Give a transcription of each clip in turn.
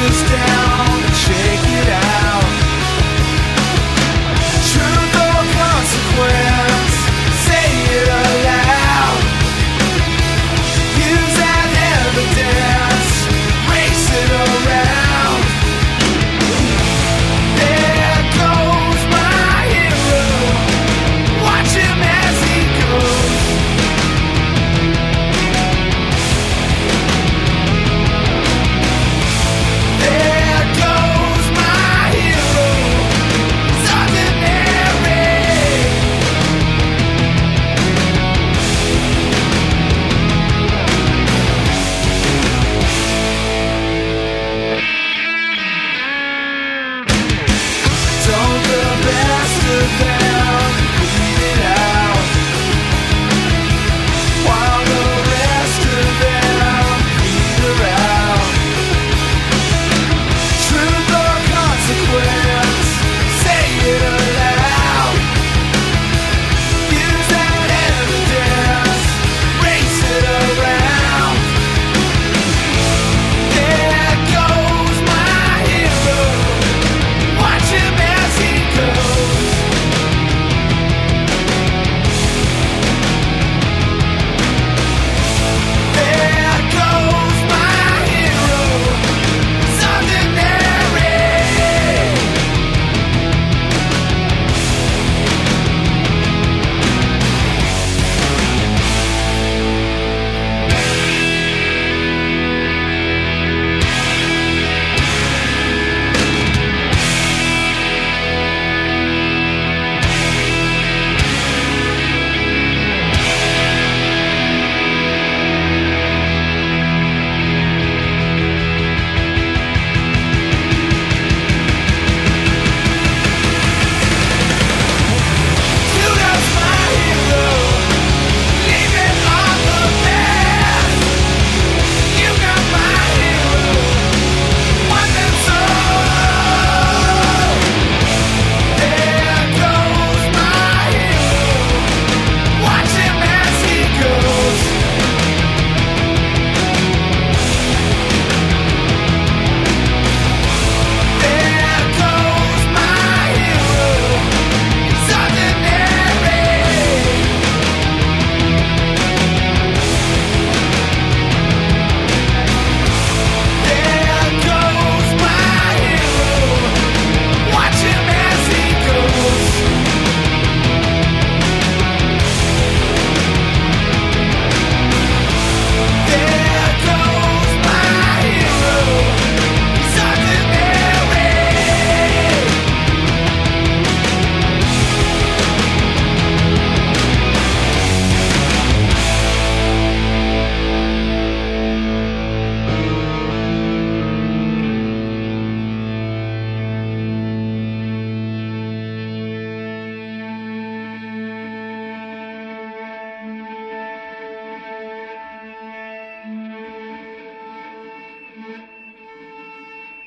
Just down.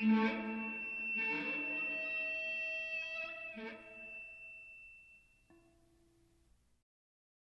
Mm-hmm.